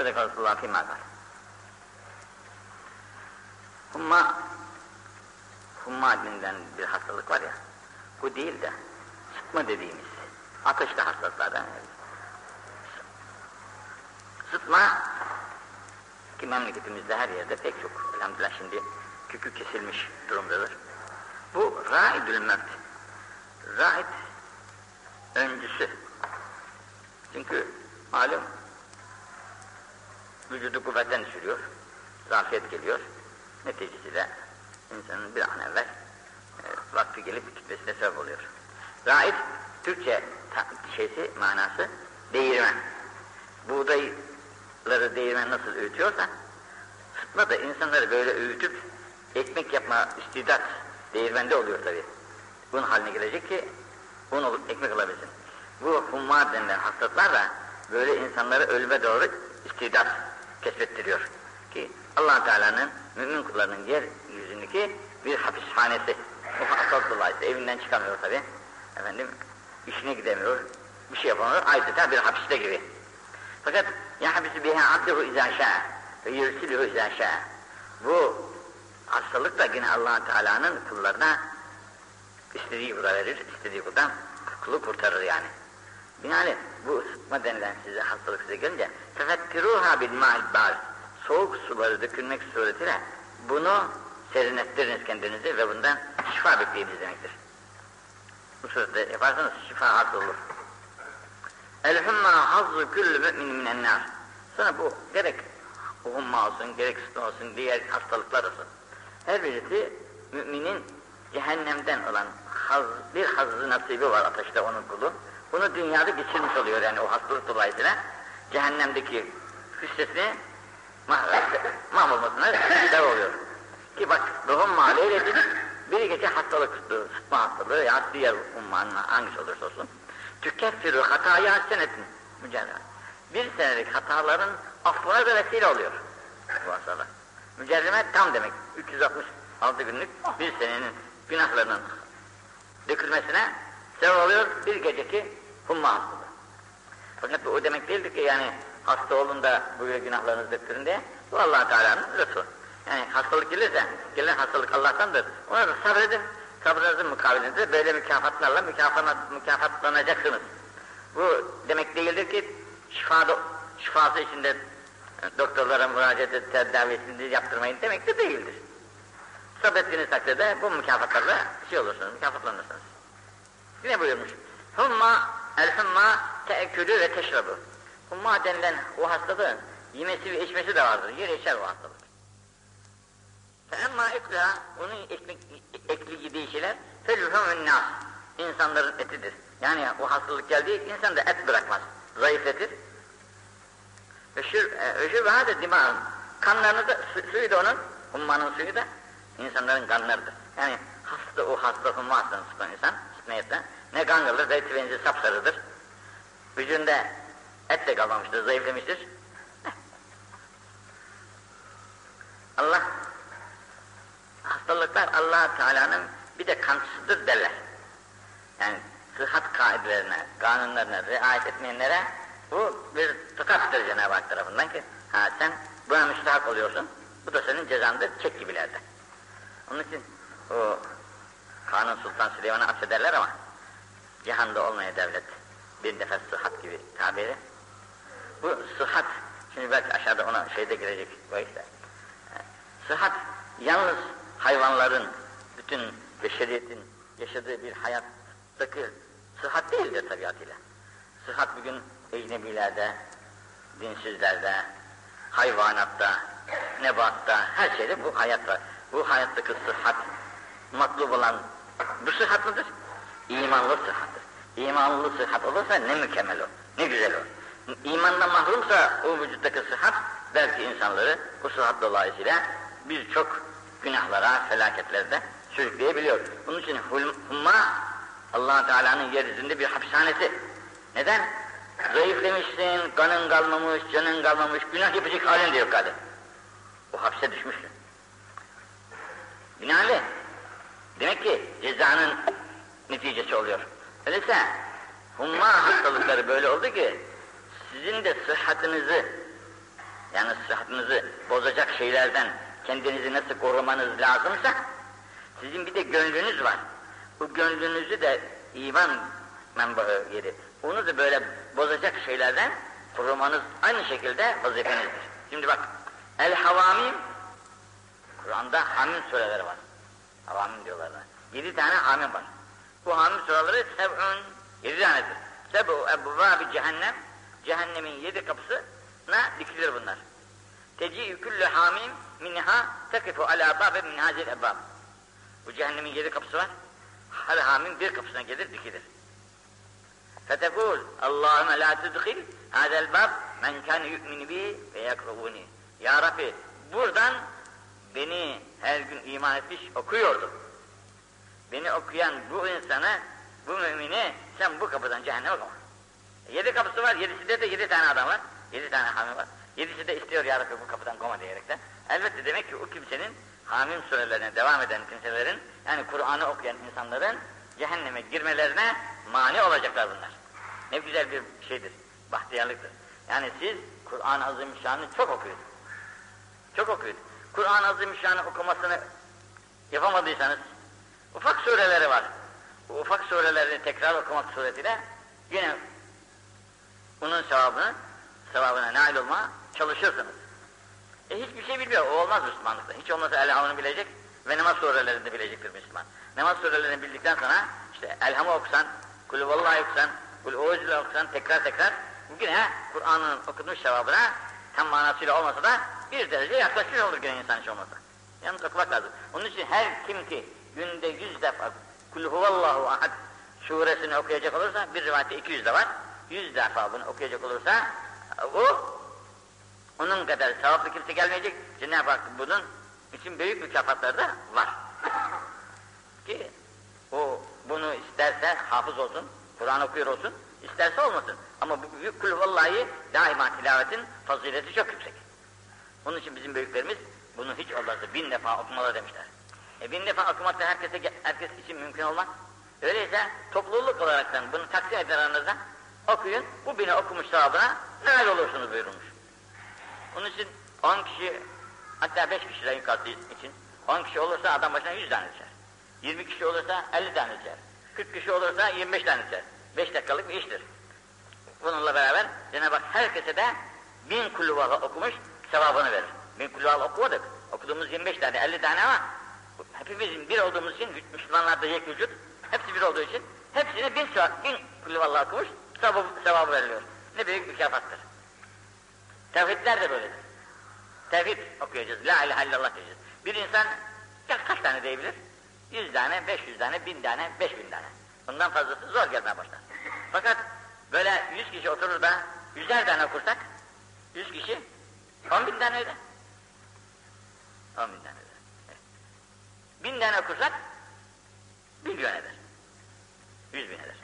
Sadaka Resulullah fîmâ kal. Humma, humma denilen bir hastalık var ya, bu değil de sıtma dediğimiz, ateşli hastalıklardan Sıtma, ki memleketimizde her yerde pek çok, elhamdülillah şimdi kükü kesilmiş durumdadır. Bu raidül mevt. Raid öncüsü. Çünkü malum vücudu kuvvetten düşürüyor, zafiyet geliyor. Neticesiyle insanın bir an evvel e, vakti gelip gitmesine sebep oluyor. Raid, Türkçe şeysi, manası değirmen. Buğdayları değirmen nasıl öğütüyorsa, sıtma da insanları böyle öğütüp ekmek yapma istidat değirmende oluyor tabi. Bunun haline gelecek ki un olup ekmek alabilsin. Bu humma denilen hastalıklar da böyle insanları ölüme doğru istidat kesbettiriyor. Ki allah Teala'nın mümin kullarının yeryüzündeki bir hapishanesi. Bu hastalık dolayısıyla evinden çıkamıyor tabi. Efendim işine gidemiyor, bir şey yapamıyor. Adeta bir hapiste gibi. Fakat yahbisi biha abduhu izâ şâ ve yürsilühü izâ şâ. Bu hastalık da yine allah Teala'nın kullarına istediği kula verir, istediği kuldan kulu kurtarır yani. Binaenaleyh bu ısıtma denilen size hastalık size gelince tefekkiruha bil ma'il baz soğuk suları dökülmek suretiyle bunu serinlettiriniz kendinizi ve bundan şifa bekleyiniz demektir. Bu surette yaparsanız şifa hasıl olur. El humma hazzu küllü mü'min minen nar. Sonra bu gerek humma olsun, gerek sıtma olsun, diğer hastalıklar olsun. Her birisi müminin cehennemden olan haz, bir hazzı nasibi var ateşte onun kulu. Bunu dünyada geçirmiş oluyor yani o hastalık dolayısıyla. Cehennemdeki hüsresini mahvolmasına sebep oluyor. Ki bak ruhun maliyle dedik, bir gece hastalık sıtma hastalığı ya diğer ummanın hangisi olursa olsun. Tükeffiru hataya senetin mücadele. Bir senelik hataların affına da vesile oluyor bu hastalık. Mücerrime tam demek. 366 günlük bir senenin günahlarının dökülmesine sebep oluyor bir geceki humma hastalığı. Fakat bu o demek değildir ki yani hasta olun da buyur günahlarınızı döktürün diye. Bu allah Teala'nın lütfu. Yani hastalık gelirse, gelen hastalık Allah'tandır. Ona da sabredin. Sabrınızın mukabilinde böyle mükafatlarla mükafat, mükafatlanacaksınız. Bu demek değildir ki şifada, şifası içinde doktorlara müracaat et, tedavisini yaptırmayın demek de değildir. Sabrettiğiniz takdirde bu mükafatlarla şey olursunuz, mükafatlanırsınız. Yine buyurmuş. Humma, el humma teekülü ve teşrabu. Humma denilen o hastalığın yemesi ve içmesi de vardır. Yer içer o hastalık. Emma ekla, onun ekmek, ekli yediği şeyler, felühümün nas, insanların etidir. Yani o hastalık geldiği insan da et bırakmaz, zayıfletir. Öşür ve hadi dimağın, kanlarını da, su, suyu da onun, hummanın suyu da insanların kanlarıdır. Yani hasta o hasta humma hastalığını insan, sıkmayette, ne kan kalır, zeytin benzi sapsarıdır. Vücudunda et de kalmamıştır, zayıflamıştır. Allah hastalıklar allah Teala'nın bir de kansızdır derler. Yani sıhhat kaidelerine, kanunlarına riayet etmeyenlere bu bir tıkattır Cenab-ı Hak tarafından ki ha sen buna müstahak oluyorsun, bu da senin cezandır, çek gibilerde. Onun için o Kanun Sultan Süleyman'ı affederler ama cihanda olmaya devlet bir nefes sıhhat gibi tabiri. Bu sıhhat, şimdi belki aşağıda ona şeyde girecek bu işte. Sıhhat yalnız hayvanların, bütün beşeriyetin yaşadığı bir hayattaki sıhhat değildir tabiatıyla. Sıhhat bugün ecnebilerde, dinsizlerde, hayvanatta, nebatta, her şeyde bu hayat var. Bu hayattaki sıhhat, matlub olan bu sıhhat mıdır? İmanlı sıhhattır. İmanlı sıhhat olursa ne mükemmel o, ne güzel o. İmandan mahrumsa o vücuttaki sıhhat belki insanları bu sıhhat dolayısıyla birçok günahlara, felaketlerde sürükleyebiliyor. Bunun için humma allah Teala'nın yeryüzünde bir hapishanesi. Neden? Zayıflamışsın, kanın kalmamış, canın kalmamış, günah yapacak halin de yok hadi. O hapse düşmüşsün. Binaenli. Demek ki cezanın neticesi oluyor. Öyleyse humma hastalıkları böyle oldu ki sizin de sıhhatinizi yani sıhhatınızı bozacak şeylerden kendinizi nasıl korumanız lazımsa sizin bir de gönlünüz var. Bu gönlünüzü de iman menbaı yeri. Onu da böyle bozacak şeylerden korumanız aynı şekilde vazifenizdir. Şimdi bak El Havamim Kur'an'da hamim sureleri var. Havamim diyorlar. Yedi tane hamim var. Bu hamim sureleri seb'un yedi tanedir. Seb'u ebbâbi cehennem cehennemin yedi kapısına dikilir bunlar. Teci'ü küllü hamim minha tekifu ala bâbe min hazil ebbâb. Bu cehennemin yedi kapısı var. Her hamim bir kapısına gelir dikilir. Fetekul Allahümme la tudkhil hadel bab men kan yu'min bi ve yakrubuni. Ya Rabbi buradan beni her gün iman etmiş okuyordu. Beni okuyan bu insana, bu mümini sen bu kapıdan cehenneme okuma. Yedi kapısı var, yedisinde de yedi tane adam var. Yedi tane hami var. Yedisi de istiyor ya Rabbi bu kapıdan koma diyerekten. Elbette demek ki o kimsenin hamim surelerine devam eden kimselerin yani Kur'an'ı okuyan insanların cehenneme girmelerine mani olacaklar bunlar. Ne güzel bir şeydir, bahtiyarlıktır. Yani siz Kur'an-ı Azimüşşan'ı çok okuyun. Çok okuyun. Kur'an-ı Azimüşşan'ı okumasını yapamadıysanız ufak sureleri var. Bu ufak surelerini tekrar okumak suretiyle yine bunun sevabını, sevabına nail olma çalışırsınız. E hiçbir şey bilmiyor, o olmaz Müslümanlıkta. Hiç olmazsa Elham'ını bilecek ve namaz surelerini de bilecektir Müslüman. Namaz surelerini bildikten sonra işte Elham'ı okusan, Kulü Vallahi okusan, Kulü Oğuz'u okusan tekrar tekrar yine Kur'an'ın okunmuş sevabına tam manasıyla olmasa da bir derece yaklaşmış olur gene insan hiç olmasa. Yalnız okumak lazım. Onun için her kim ki günde yüz defa Kul huvallahu ahad suresini okuyacak olursa bir rivayette 200 de var. Yüz defa bunu okuyacak olursa o onun kadar sevaplı kimse gelmeyecek. Cenab-ı Hak bunun için büyük mükafatları da var. Ki o bunu isterse hafız olsun, Kur'an okuyor olsun, isterse olmasın. Ama bu büyük kul vallahi daima tilavetin fazileti çok yüksek. Onun için bizim büyüklerimiz bunu hiç olmazsa bin defa okumalı demişler. E bin defa okumak herkese, herkes için mümkün olmaz. Öyleyse topluluk olaraktan bunu taksim eden aranızda okuyun, bu bini okumuş sahabına nail olursunuz buyurulmuş. Onun için 10 kişi, hatta 5 kişiden yukarısı için 10 kişi olursa adam başına 100 tane içer. 20 kişi olursa 50 tane içer. 40 kişi olursa 25 tane içer. 5 dakikalık bir iştir. Bununla beraber Cenab-ı Hak herkese de bin kulluvalı okumuş sevabını verir. Bin kulluvalı okumadık. Okuduğumuz 25 tane, 50 tane ama hepimizin bir olduğumuz için, Müslümanlar da yek vücut, hepsi bir olduğu için hepsine bin, bin kulluvalı okumuş sevabı, sevabı veriliyor. Ne büyük mükafattır. Tevhidler de böyledir. Tevhid okuyacağız, la ilahe illallah diyeceğiz. Bir insan ya kaç tane diyebilir? Yüz tane, beş yüz tane, bin tane, beş bin tane. Bundan fazlası zor gelmeye başlar. Fakat böyle yüz kişi oturur da yüzer tane okursak, yüz kişi on bin tane öder. On bin tane öder. Bin tane okursak, milyon eder. Yüz bin eder.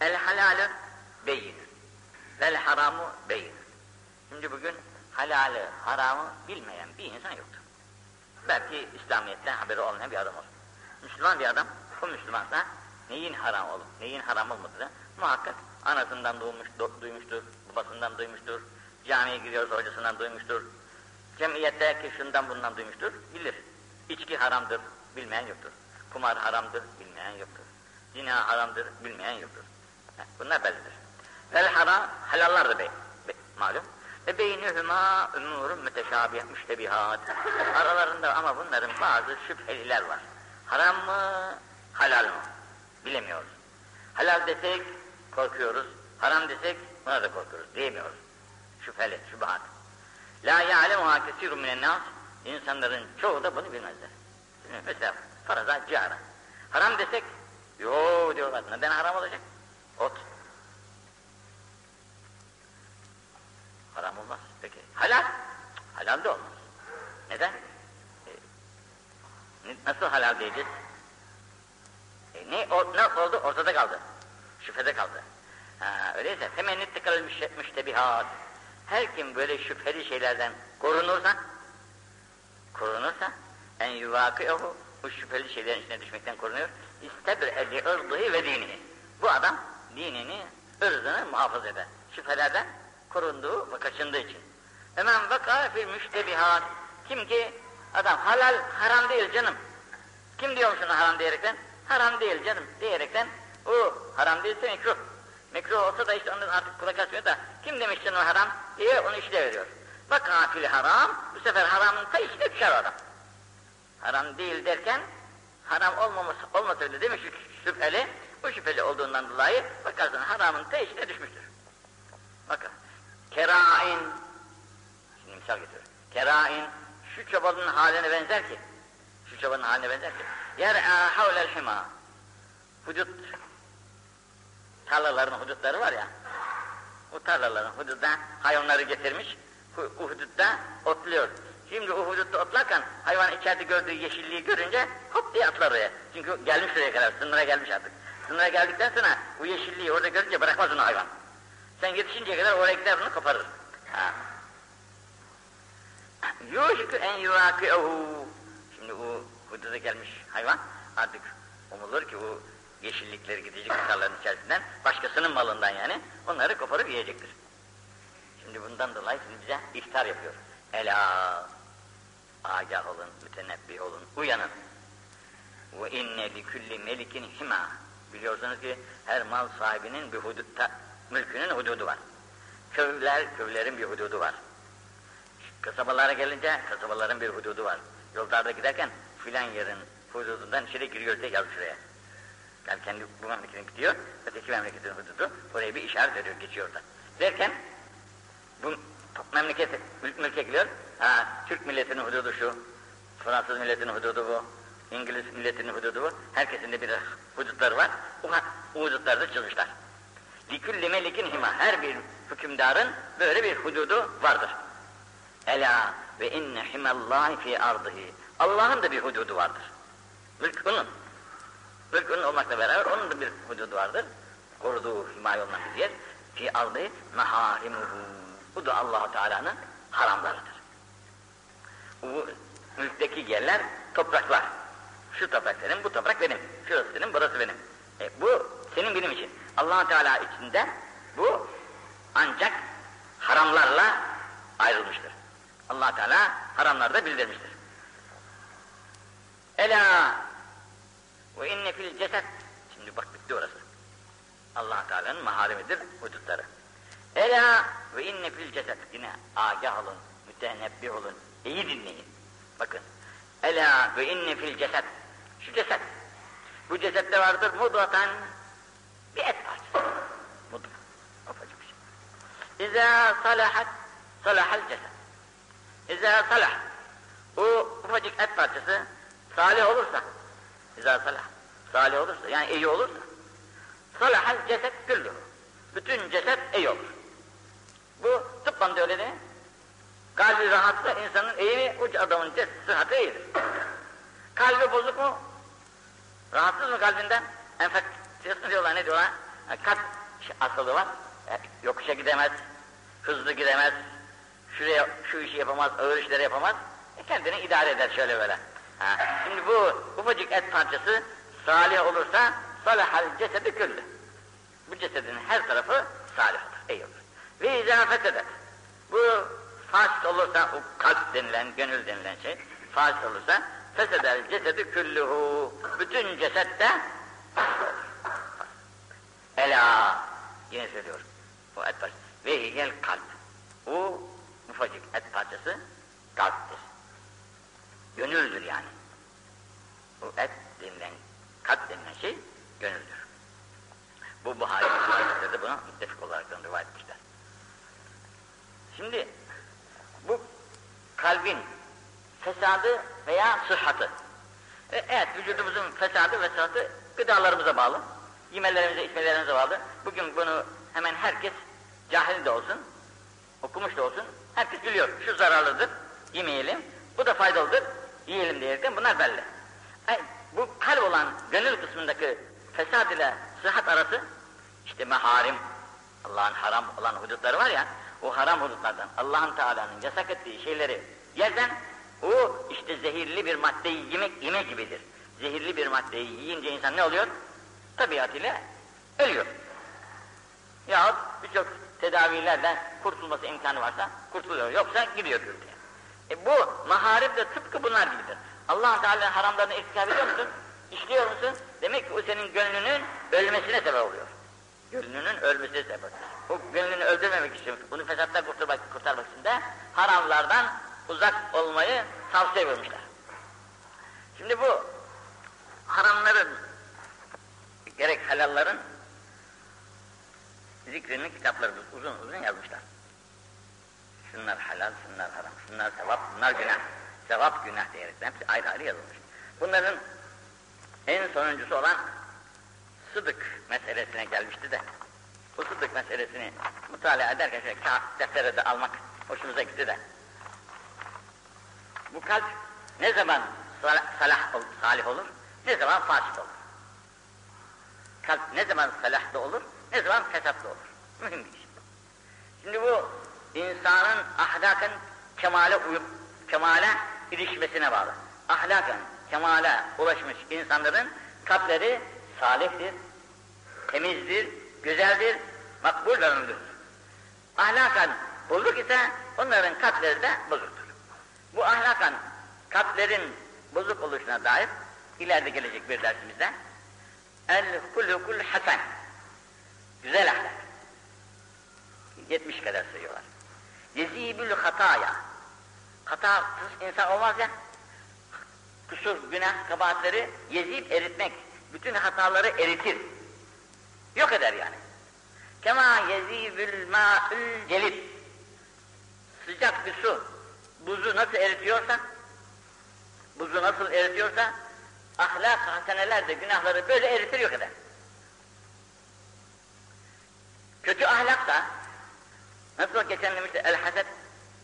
El halalı beyin. Vel haramu beyin. Şimdi bugün halali, haramı bilmeyen bir insan yoktur. Belki İslamiyet'ten haberi olmayan bir adam olur. Müslüman bir adam, o Müslümansa neyin haram olup, neyin haram olmadığını muhakkak anasından duymuş, duymuştur, babasından duymuştur, camiye gidiyorsa hocasından duymuştur, cemiyette ki şundan bundan duymuştur, bilir. İçki haramdır, bilmeyen yoktur. Kumar haramdır, bilmeyen yoktur. Zina haramdır, bilmeyen yoktur. Bunlar bellidir. Vel haram, helallar da bey, be, malum. Ve beynühüma umurun müteşabih, müştebihat. Aralarında ama bunların bazı şüpheliler var. Haram mı, halal mı? Bilemiyoruz. Halal desek korkuyoruz, haram desek buna da korkuyoruz, diyemiyoruz. Şüpheli, şüphat. La ya'lemuha kesirun minen nas. İnsanların çoğu da bunu bilmezler. Mesela faraza cara. Haram desek, yo diyorlar, neden haram olacak? Ot. Haram olmaz. Peki. Halal? Halal da olmaz. Neden? E, nasıl halal diyeceğiz? E, ne, o, ne oldu? Ortada kaldı. Şüphede kaldı. Ha, öyleyse temenni tıkalı müştebihat. Her kim böyle şüpheli şeylerden korunursa, korunursa en yuvâkıyahu bu şüpheli şeylerin içine düşmekten korunuyor. İstebre li ırdıhi ve dinini. Bu adam dinini, ırzını muhafaza eder. Şüphelerden korunduğu ve kaçındığı için. Hemen vaka fil müştebihat. Kim ki adam halal haram değil canım. Kim diyor şunu haram diyerekten? Haram değil canım diyerekten o haram değilse mekruh. Mekruh olsa da işte onun artık kulak asmıyor da kim demiş canım haram diye onu işte veriyor. Vaka fil haram bu sefer haramın ta içine düşer adam. Haram değil derken haram olmaması olmasa öyle demiş şüpheli. Bu şüpheli olduğundan dolayı bakarsın haramın ta içine düşmüştür. Bakın. Kerain Şimdi misal getiriyor. Kerain şu çobanın haline benzer ki şu çobanın haline benzer ki yer'a havlel hima hudut tarlaların hudutları var ya o tarlaların hududuna hayvanları getirmiş o hudutta otluyor. Şimdi o hudutta otlarken hayvan içeride gördüğü yeşilliği görünce hop diye atlar oraya. Çünkü gelmiş oraya kadar, sınıra gelmiş artık. Sınıra geldikten sonra bu yeşilliği orada görünce bırakmaz onu hayvan. Sen yetişinceye kadar oraya gider onu koparır. Ha. Yuşku en yuvaki'uhu. Şimdi o hududa gelmiş hayvan artık umulur ki o yeşillikleri gidecek tarlaların içerisinden başkasının malından yani onları koparıp yiyecektir. Şimdi bundan dolayı şimdi bize iftar yapıyor. Ela agah olun, mütenebbih olun, uyanın. Ve inne li kulli melikin hima. Biliyorsunuz ki her mal sahibinin bir hudutta, mülkünün hududu var. Köyler, köylerin bir hududu var. Kasabalara gelince kasabaların bir hududu var. Yollarda giderken filan yerin hududundan içeri giriyor diye yaz. Yani kendi bu memleketin gidiyor, öteki memleketin hududu, oraya bir işaret ediyor, geçiyor da. Derken, bu memleket, mülke giriyor, ha, Türk milletinin hududu şu, Fransız milletinin hududu bu, İngiliz milletinin hududu bu, herkesin de bir hudutları var, o, o hudutlarda çizmişler. Likülli melikin hima, her bir hükümdarın böyle bir hududu vardır. Ela ve inne himallahi fi ardıhi. Allah'ın da bir hududu vardır. Mülk onun. Mülk onun olmakla beraber onun da bir hududu vardır. Koruduğu, himaye olunan bir yer. Fi ardı meharimuhu. Bu da allah Teala'nın haramlarıdır. Bu mülkteki yerler topraklar. Şu toprak senin, bu toprak benim. Şurası senin, burası benim. E, bu senin benim için. allah Teala içinde bu ancak haramlarla ayrılmıştır. allah Teala haramlarda bildirmiştir. Ela ve inne fil ceset. Şimdi bak bitti orası. allah Teala'nın maharimidir hudutları. Ela ve inne fil ceset. Yine agah olun, mütenebbih olun, iyi dinleyin. Bakın. Ela ve inne fil ceset. Şu ceset. Bu cesette vardır mudvatan bir et parçası. Mudva. Ufacık bir şey. İza salahat salahal ceset. İza salah. O ufacık et parçası salih olursa İza salah. Salih olursa yani iyi olursa salahal ceset güllü. Bütün ceset iyi olur. Bu tıbban da öyle değil? Kalbi rahatsa insanın iyi mi? Uç adamın sıhhati iyidir. Kalbi bozuk mu? Rahatsız mı kalbinden? Enfeksiyonu diyorlar ne diyorlar? Yani kalp hastalığı var. E, yokuşa gidemez, hızlı gidemez, şuraya şu işi yapamaz, ağır işleri yapamaz. E, kendini idare eder şöyle böyle. Ha. Şimdi bu ufacık et parçası salih olursa salahal cesedi küllü. Bu cesedin her tarafı salih olur, iyi olur. Ve izâ fesedet. Bu fasit olursa, o kalp denilen, gönül denilen şey, fasit olursa, fesedel cesedi küllühü. Bütün ceset Ela, yine söylüyorum, bu et parçası. Ve hiyel kalp. O ufacık et parçası kalptir. Gönüldür yani. Bu et denilen, kalp denilen şey gönüldür. Bu Buhari Müslümanlıkta da buna müttefik olarak rivayet etmişler. Şimdi bu kalbin fesadı veya sıhhatı. E, evet vücudumuzun fesadı ve sıhhatı gıdalarımıza bağlı. Yemelerimize, içmelerimize bağlı. Bugün bunu hemen herkes cahil de olsun, okumuş da olsun, herkes biliyor. Şu zararlıdır, yemeyelim. Bu da faydalıdır, yiyelim diyerekten bunlar belli. E, bu kalp olan gönül kısmındaki fesad ile sıhhat arası işte meharim, Allah'ın haram olan hudutları var ya, o haram hudutlardan Allah'ın Teala'nın yasak ettiği şeyleri yerden o işte zehirli bir maddeyi yemek yeme gibidir. Zehirli bir maddeyi yiyince insan ne oluyor? Tabiatıyla ölüyor. Yahut birçok tedavilerden kurtulması imkanı varsa kurtuluyor. Yoksa gidiyor gürültüye. E bu maharip de tıpkı bunlar gibidir. allah Teala'nın haramlarını irtikap ediyor musun? İşliyor musun? Demek ki o senin gönlünün ölmesine sebep oluyor. Gönlünün ölmesine sebep. Bu gönlünü öldürmemek için, bunu fesattan kurtarmak, kurtarmak için de haramlardan uzak olmayı tavsiye vermişler. Şimdi bu haramların, gerek helalların zikrini kitapları uzun uzun yazmışlar. Şunlar helal, şunlar haram, şunlar sevap, bunlar günah. Sevap, günah diyerek hepsi ayrı ayrı yazılmış. Bunların en sonuncusu olan sıdık meselesine gelmişti de bu sıdık meselesini mutala ederken şöyle deftere de almak hoşumuza gitti de bu kalp ne zaman salah, salih olur, ne zaman fasık olur. Kalp ne zaman salahlı olur, ne zaman fesatlı olur. Mühim bir şey. Şimdi bu insanın ahlakın kemale uyup kemale ilişmesine bağlı. Ahlakın kemale ulaşmış insanların kalpleri salihtir, temizdir, güzeldir, makbul ömrüdür. Ahlakan bozuk ise onların kalpleri de bozuktur. Bu ahlakan kalplerin bozuk oluşuna dair ileride gelecek bir dersimizde el kulukul hasen güzel ahlak 70 kadar sayıyorlar. Yezibül hataya hatasız insan olmaz ya kusur, günah, kabahatleri yezip eritmek bütün hataları eritir. Yok eder yani. Kema yezibül ma'ül celid sıcak bir su buzu nasıl eritiyorsa buzu nasıl eritiyorsa ahlak haseneler de günahları böyle eritir yok eder. Kötü ahlak da nasıl geçen demişti el haset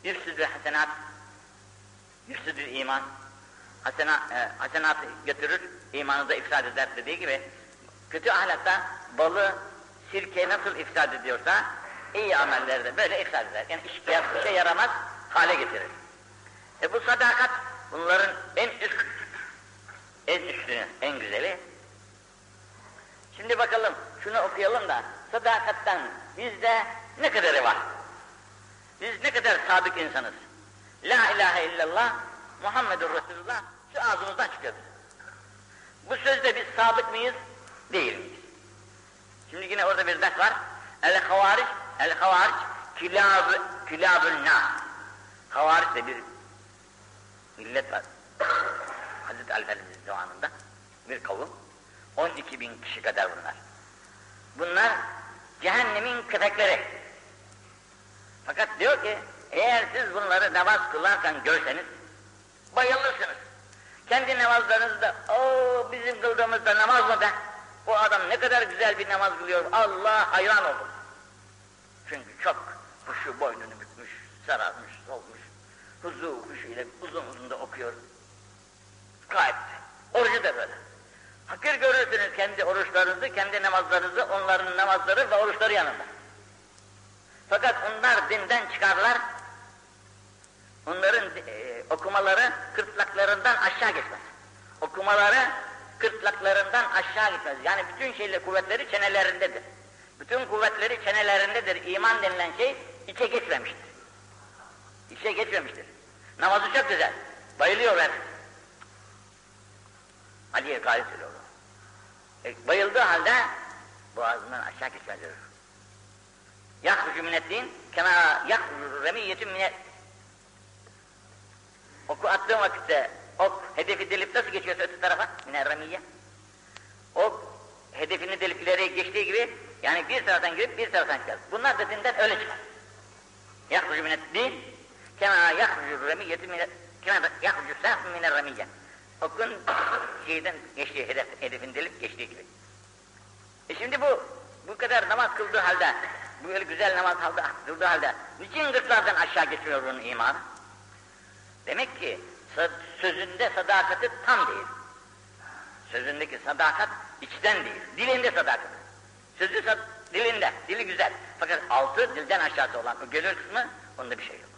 yüfsüdü hasenat yüfsüdü iman hasena, e, hasenatı götürür imanı da ifsad eder dediği gibi kötü ahlakta balı sirke nasıl ifsad ediyorsa iyi amelleri de böyle ifsad eder. Yani iş, işe yaramaz hale getirir. E bu sadakat bunların en üst, en üstünü, en güzeli. Şimdi bakalım şunu okuyalım da sadakattan bizde ne kadarı var? Biz ne kadar sadık insanız. La ilahe illallah Muhammedur Resulullah şu ağzımızdan çıkıyor. Bu sözde biz sadık mıyız? Değil miyiz? Şimdi yine orada bir ders var. El havariç, el havariç kilab, kilabül na. Havariç de bir millet var. Hazreti Ali zamanında bir kavim. 12 bin kişi kadar bunlar. Bunlar cehennemin köpekleri. Fakat diyor ki eğer siz bunları namaz kılarken görseniz bayılırsınız. Kendi namazlarınızda o bizim kıldığımızda namaz mı be? Bu adam ne kadar güzel bir namaz kılıyor. Allah hayran olur. Çünkü çok kuşu boynunu bükmüş, sararmış, solmuş. Huzu kuşu ile uzun uzun da okuyor. Gayet. Orucu da böyle. Hakir görürsünüz kendi oruçlarınızı, kendi namazlarınızı, onların namazları ve oruçları yanında. Fakat onlar dinden çıkarlar, onların e, okumaları kırtlaklarından aşağı geçmez. Okumaları kırtlaklarından aşağı gitmez. Yani bütün şeyle kuvvetleri çenelerindedir. Bütün kuvvetleri çenelerindedir. İman denilen şey içe geçmemiştir. İçe geçmemiştir. Namazı çok güzel. Bayılıyor ben. Ali'ye gayet söylüyor. E, bayıldığı halde boğazından aşağı geçmez diyor. Yahrucu mineddin kema yahrucu remiyyetin minet Oku attığın vakitte ok hedefi delip nasıl geçiyorsa öte tarafa miner remiyye ok hedefini delip ileriye geçtiği gibi yani bir taraftan girip bir taraftan çıkar. Bunlar da dinden öyle çıkar. Yahrucu mineddin kema yahrucu remiyyetin minet kema yahrucu sahfun miner remiyye okun şeyden geçtiği hedef, hedefin delip geçtiği gibi. E şimdi bu bu kadar namaz kıldığı halde, böyle güzel namaz kıldığı halde niçin gırtlardan aşağı geçmiyor bunun imanı? Demek ki sözünde sadakati tam değil. Sözündeki sadakat içten değil, dilinde sadakat. Sözü sad dilinde, dili güzel. Fakat altı dilden aşağısı olan o gönül kısmı onda bir şey yok.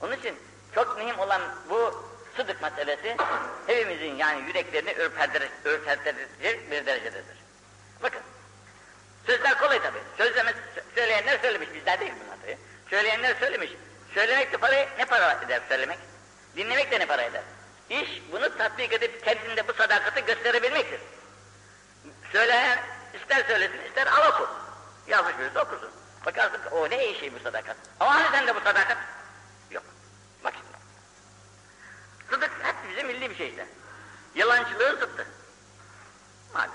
Onun için çok mühim olan bu sıdık meselesi hepimizin yani yüreklerini ürpertirecek bir derecededir. Bakın, sözler kolay tabi. Söz Söyleyenler söylemiş. Söylemek de para, ne para eder söylemek? Dinlemek de ne para eder? İş bunu tatbik edip kendinde bu sadakati gösterebilmektir. Söyleyen ister söylesin ister al oku. Yazmış birisi okusun. Bakarsın o ne iyi şey bu sadakat. Ama hani sende bu sadakat? Yok. Bak şimdi. Sıdık hep bize milli bir şey işte. Yalancılığın zıttı. Malum.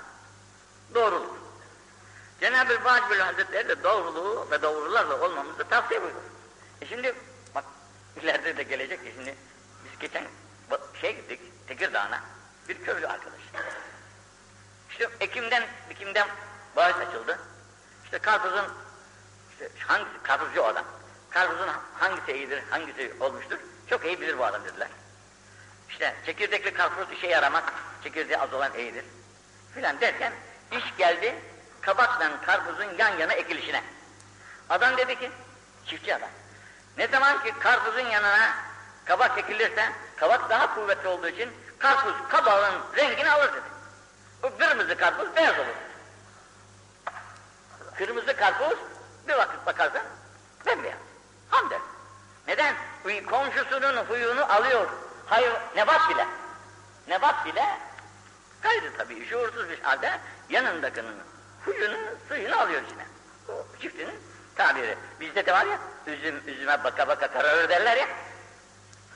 Doğruluk. Cenab-ı Vacibül Hazretleri de doğruluğu ve doğrularla olmamızı tavsiye buyurur. E şimdi bak ileride de gelecek şimdi biz geçen şey gittik Tekirdağ'a bir köylü arkadaş. İşte Ekim'den, Ekim'den bağış açıldı. İşte karpuzun, işte hangisi, karpuzcu adam. Karpuzun hangisi iyidir, hangisi olmuştur, çok iyi bilir bu adam dediler. İşte çekirdekli karpuz işe yaramaz, çekirdeği az olan iyidir. Filan derken iş geldi, kabakla karpuzun yan yana ekilişine. Adam dedi ki, çiftçi adam, ne zaman ki karpuzun yanına kabak ekilirse, kabak daha kuvvetli olduğu için karpuz kabağın rengini alır dedi. Bu kırmızı karpuz beyaz olur. Kırmızı karpuz bir vakit bakarsan bembeyaz. Hamder. Neden? Komşusunun huyunu alıyor. Hayır, nebat bile. Nebat bile gayri tabii şuursuz bir halde yanındakinin huyunu, suyunu alıyor içine. O çiftinin tabiri. Bizde de var ya, üzüm üzüme baka baka kararır derler ya.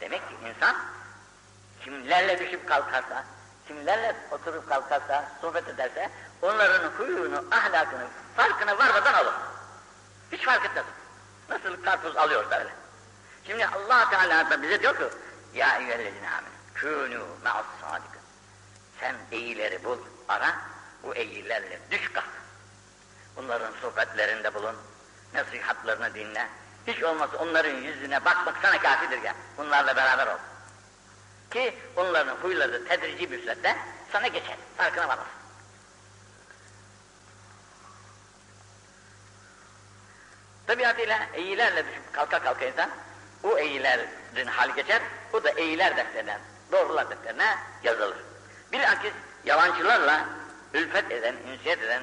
Demek ki insan kimlerle düşüp kalkarsa, kimlerle oturup kalkarsa, sohbet ederse, onların huyunu, ahlakını, farkına varmadan alır. Hiç fark etmez. Nasıl karpuz alıyorsa öyle. Şimdi allah Teala bize diyor ki, Ya eyyühellezine amin, kûnû ma'as sadıkın. Sen iyileri bul, ara, bu iyilerle düş kalk. Bunların sohbetlerinde bulun, nasihatlarını dinle. Hiç olmazsa onların yüzüne bakmak sana kafidir ya. Bunlarla beraber ol. Ki onların huyları tedrici bir süreçte sana geçer. Farkına varmasın. Tabiatıyla iyilerle düşüp kalka kalka insan, o iyilerin hal geçer, o da iyiler defterine, doğrular defterine yazılır. Bilakis yalancılarla ülfet eden, ünsiyet eden,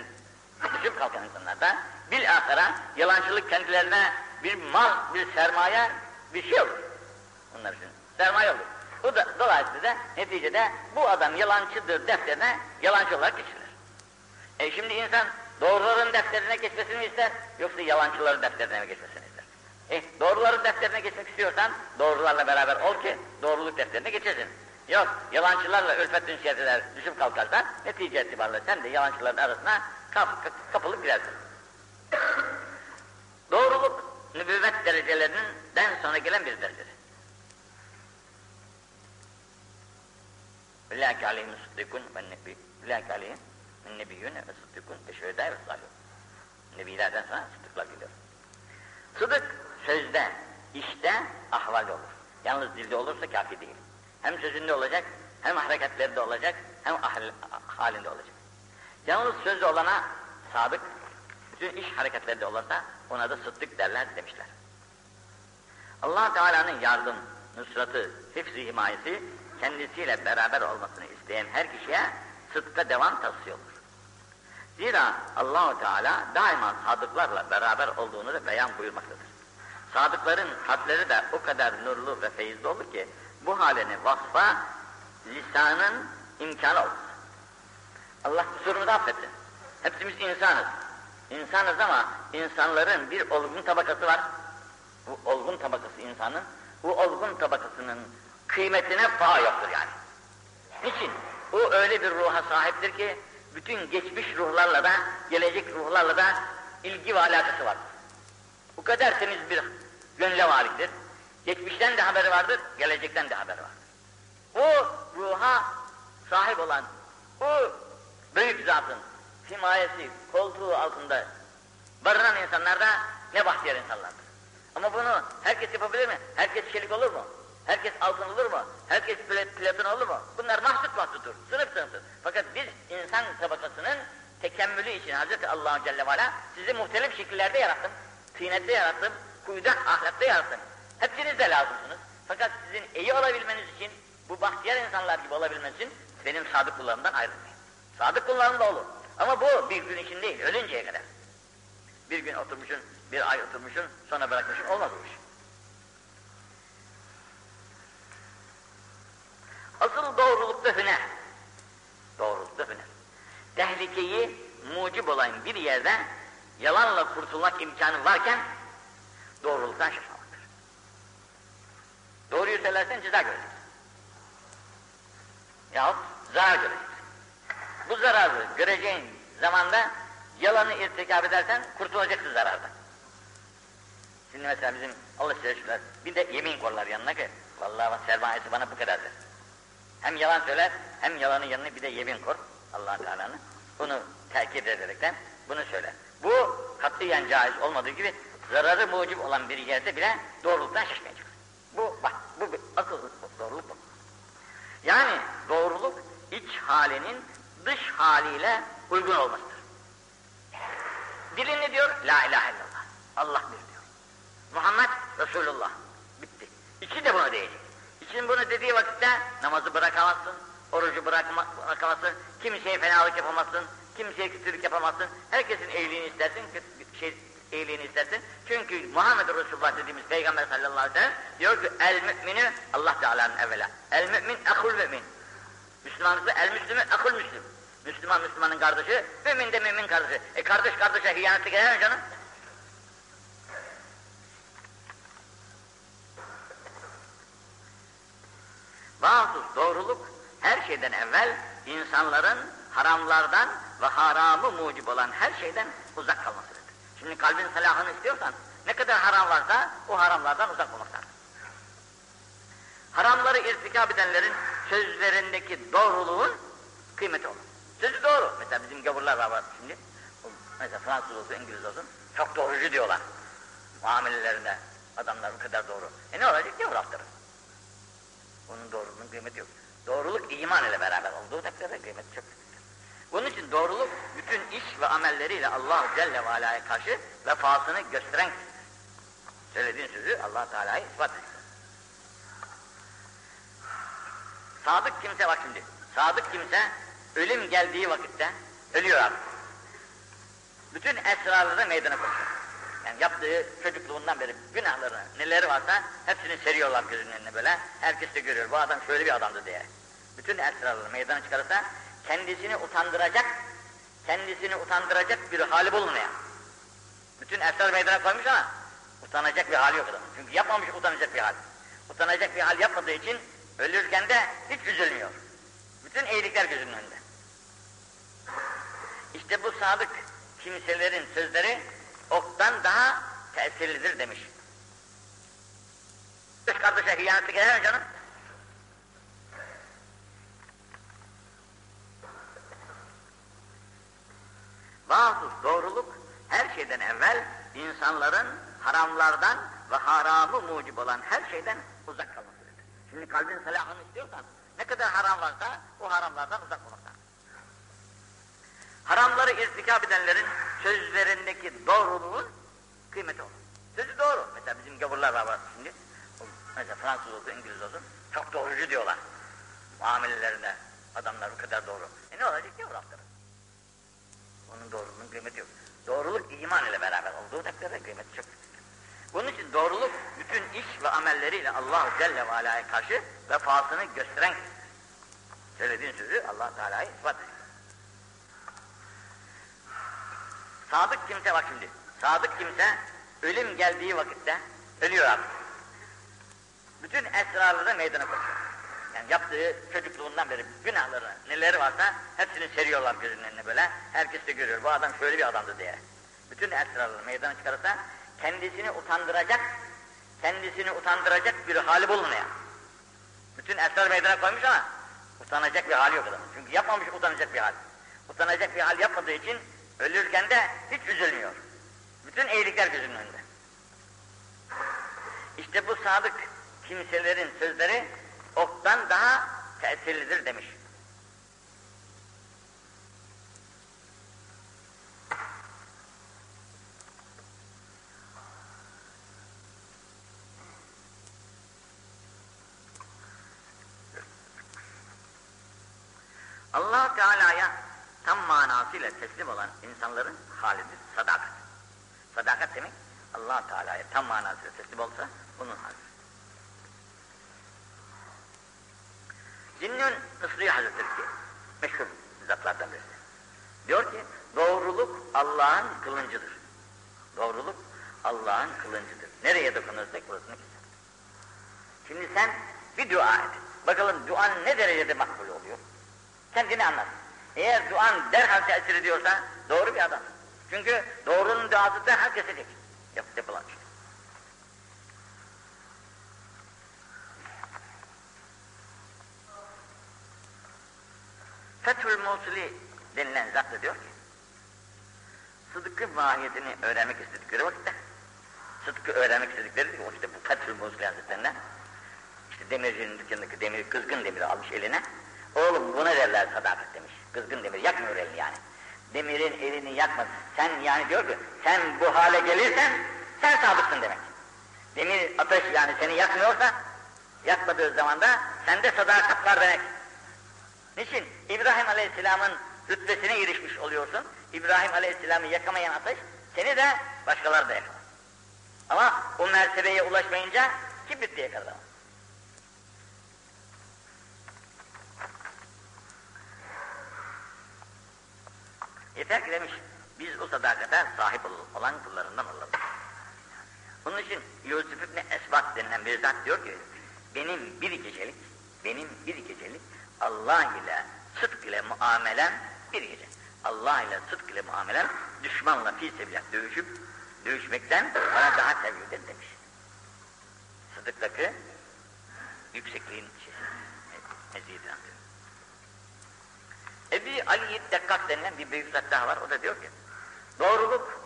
düşüp kalkan insanlar da bilahara yalancılık kendilerine bir mal, bir sermaye, bir şey olur. Onlar için sermaye olur. Bu da dolayısıyla da neticede bu adam yalancıdır defterine yalancı olarak geçilir. E şimdi insan doğruların defterine geçmesini ister yoksa yalancıların defterine mi geçmesini ister? E doğruların defterine geçmek istiyorsan doğrularla beraber ol ki doğruluk defterine geçesin. Yok yalancılarla ülfet ünsiyet eder düşüp kalkarsan netice itibariyle sen de yalancıların arasına kap, kapılıp girersin. Doğruluk nübüvvet derecelerinden sonra gelen bir derecedir. Villâki aleyhim sıddıkun ve nebi. Villâki aleyhim min nebiyyûne ve sıddıkun ve şehedâ ve salihun. Nebilerden sonra sıddıklar geliyor. Sıdık sözde, işte, ahval olur. Yalnız dilde olursa kafi değil. Hem sözünde olacak, hem hareketlerinde olacak, hem halinde olacak. Yalnız sözde olana sadık, bütün iş hareketlerinde olursa ona da sıddık derler demişler. allah Teala'nın yardım, nusratı, hifz-i himayesi kendisiyle beraber olmasını isteyen her kişiye sıdka devam tavsiye olur. Zira Allahu Teala daima sadıklarla beraber olduğunu da beyan buyurmaktadır. Sadıkların hatları da o kadar nurlu ve feyizli olur ki bu halini vasfa lisanın imkanı olur. Allah kusurunu da affetsin. Hepimiz insanız. İnsanız ama insanların bir olgun tabakası var. Bu olgun tabakası insanın, bu olgun tabakasının kıymetine paha yoktur yani. Niçin? O öyle bir ruha sahiptir ki bütün geçmiş ruhlarla da, gelecek ruhlarla da ilgi ve alakası vardır. Bu kadar temiz bir gönle valiktir. Geçmişten de haberi vardır, gelecekten de haberi vardır. O ruha sahip olan, o büyük zatın himayesi, koltuğu altında barınan insanlar da ne bahtiyar insanlardır. Ama bunu herkes yapabilir mi? Herkes çelik olur mu? Herkes altın olur mu? Herkes platin olur mu? Bunlar mahsut mahsutur, sınıf sınıftır. Fakat biz insan tabakasının tekemmülü için Hazreti Allah Celle ve Ala sizi muhtelif şekillerde yarattım. Tînette yarattım, kuyuda, ahlakta yarattım. Hepsiniz de lazımsınız. Fakat sizin iyi olabilmeniz için, bu bahtiyar insanlar gibi olabilmeniz için benim sadık kullarımdan ayrılmayın. Sadık kullarım da olur. Ama bu bir gün için değil, ölünceye kadar. Bir gün oturmuşsun, bir ay oturmuşsun, sonra bırakmışsın. Olmaz bu iş. Asıl doğrulukta hüner. Doğrulukta hüner. Tehlikeyi mucib olan bir yerde yalanla kurtulmak imkanı varken doğruluktan şaşmamaktır. Doğruyu söylersen ceza göreceksin. Yahut zarar göreceksin. Bu zararı göreceğin zamanda yalanı irtikap edersen kurtulacaksın zarardan. Şimdi mesela bizim Allah şerefler bir de yemin korlar yanına ki vallahi sermayesi bana bu kadardır. Hem yalan söyler hem yalanın yanına bir de yemin kor allah Teala'nın. Bunu takip ederekten bunu söyler. Bu katiyen caiz olmadığı gibi zararı mucib olan bir yerde bile doğruluktan şaşmayacak. Bu bak bu bir akıl doğruluk. Yani doğruluk iç halinin dış haliyle uygun olmasıdır. Dilin ne diyor? La ilahe illallah. Allah bir diyor. Muhammed Resulullah. Bitti. İçi de bunu diyecek. İçin bunu dediği vakitte namazı bırakamazsın, orucu bırakma, bırakamazsın, kimseye fenalık yapamazsın, kimseye kötülük yapamazsın, herkesin iyiliğini istersin, şey, iyiliğini istersin. Çünkü Muhammed Resulullah dediğimiz Peygamber sallallahu aleyhi ve sellem diyor ki el müminü Allah Teala'nın evvela. El mümin akul mümin. Müslüman ise el müslümü akul müslüm. Müslüman Müslümanın kardeşi, mümin de mümin kardeşi. E kardeş kardeşe hıyaneti gelir mi canım? Bağımsız doğruluk her şeyden evvel insanların haramlardan ve haramı mucib olan her şeyden uzak kalmasıdır. Şimdi kalbin salahını istiyorsan ne kadar haram varsa o haramlardan uzak olmaktadır. Haramları irtikab edenlerin sözlerindeki doğruluğun kıymeti olur. Sözü doğru. Mesela bizim gavurlar var, şimdi. Mesela Fransız olsun, İngiliz olsun. Çok doğrucu diyorlar. Muamelelerinde adamlar bu kadar doğru. E ne olacak? Gavur haftarı. Onun doğruluğunun kıymeti yok. Doğruluk iman ile beraber olduğu takdirde kıymeti çok Bunun için doğruluk bütün iş ve amelleriyle Allah Celle ve Ala'ya karşı vefasını gösteren söylediğin sözü Allah Teala'yı ispat ediyor. Sadık kimse bak şimdi. Sadık kimse ölüm geldiği vakitte ölüyor artık. Bütün esrarları meydana koyuyor. Yani yaptığı çocukluğundan beri günahları neleri varsa hepsini seriyorlar gözünün önüne böyle. Herkes de görüyor bu adam şöyle bir adamdı diye. Bütün esrarları meydana çıkarırsa kendisini utandıracak, kendisini utandıracak bir hali bulunmuyor. Bütün esrar meydana koymuş ama utanacak bir hali yok adamın. Çünkü yapmamış utanacak bir hal. Utanacak bir hal yapmadığı için ölürken de hiç üzülmüyor. Bütün iyilikler gözünün önünde. İşte bu sadık kimselerin sözleri oktan daha tesirlidir demiş. Kız kardeşe hıyanetlik eder mi canım? Mahsus doğruluk her şeyden evvel insanların haramlardan ve haramı mucib olan her şeyden uzak kalmasıdır. Şimdi kalbin salahını istiyorsan ne kadar haram varsa o haramlardan uzak olmaktan. Haramları irtikab edenlerin sözlerindeki doğruluğun kıymeti olur. Sözü doğru. Mesela bizim gavurlar var şimdi. Mesela Fransız olsun, İngiliz olsun. Çok doğrucu diyorlar. Muamelelerinde adamlar bu kadar doğru. E ne olacak gavur haftarı? Onun doğruluğunun kıymeti yok. Doğruluk iman ile beraber olduğu takdirde kıymeti çok Bunun için doğruluk bütün iş ve amelleriyle Allah Celle ve Ala'ya karşı vefasını gösteren söylediğin sözü Allah Teala'yı ispat ediyor. Sadık kimse bak şimdi. Sadık kimse ölüm geldiği vakitte ölüyor artık. Bütün esrarları meydana koyuyor. Yani yaptığı çocukluğundan beri günahları neleri varsa hepsini seriyorlar gözünün önüne böyle. Herkes de görüyor bu adam şöyle bir adamdı diye. Bütün esrarları meydana çıkarırsa kendisini utandıracak, kendisini utandıracak bir hali bulunmuyor. Bütün esrar meydana koymuş ama utanacak bir hali yok adamın. Çünkü yapmamış utanacak bir hal. Utanacak bir hal yapmadığı için ölürken de hiç üzülmüyor. Bütün iyilikler gözünün önünde. İşte bu sadık kimselerin sözleri oktan daha tesirlidir demiş. allah Teala'ya tam manasıyla teslim olan insanların halidir sadakat. Sadakat demek allah Teala'ya tam manasıyla teslim olsa bunun halidir. Cinnün Isri Hazretleri ki, meşhur zatlardan birisi. Diyor ki, doğruluk Allah'ın kılıncıdır. Doğruluk Allah'ın kılıncıdır. Nereye dokunursak burasını keser. Şimdi sen bir dua et. Bakalım duan ne derecede makbul oluyor? Kendini anlat. Eğer duan derhal tesir ediyorsa doğru bir adam. Çünkü doğrunun duası derhal kesecek. Yap, yapılan şey. Fethül Musuli denilen zat da diyor ki, sıdkı mahiyetini öğrenmek istedikleri vakitte, sıdkı öğrenmek istedikleri o işte bu Fethül Musuli Hazretlerinden, işte demircinin dükkanındaki demiri, kızgın demiri almış eline, oğlum buna derler sadakat demiş, kızgın demir, yakmıyor elini yani. Demirin elini yakma, sen yani diyor ki, sen bu hale gelirsen, sen sadıksın demek. Demir ateş yani seni yakmıyorsa, yakmadığı zaman da sende sadakat var demek. Niçin? İbrahim Aleyhisselam'ın rütbesine erişmiş oluyorsun. İbrahim Aleyhisselam'ı yakamayan ateş seni de başkaları da yakamaz. Ama o mertebeye ulaşmayınca kibrit diye yakalar. Yeter ki demiş, biz o sadakate sahip olan kullarından olalım. Bunun için Yusuf İbni Esbat denilen bir zat diyor ki, benim bir gecelik, benim bir gecelik Allah ile sıdk ile muamelen bir gece. Allah ile sıdk ile muamelen düşmanla fi sebillah dövüşüp dövüşmekten bana daha sevgilidir demiş. Sıdıktaki yüksekliğin meziyetini anlıyor. Ebi Ali Dekkak denilen bir büyük zat daha var. O da diyor ki, doğruluk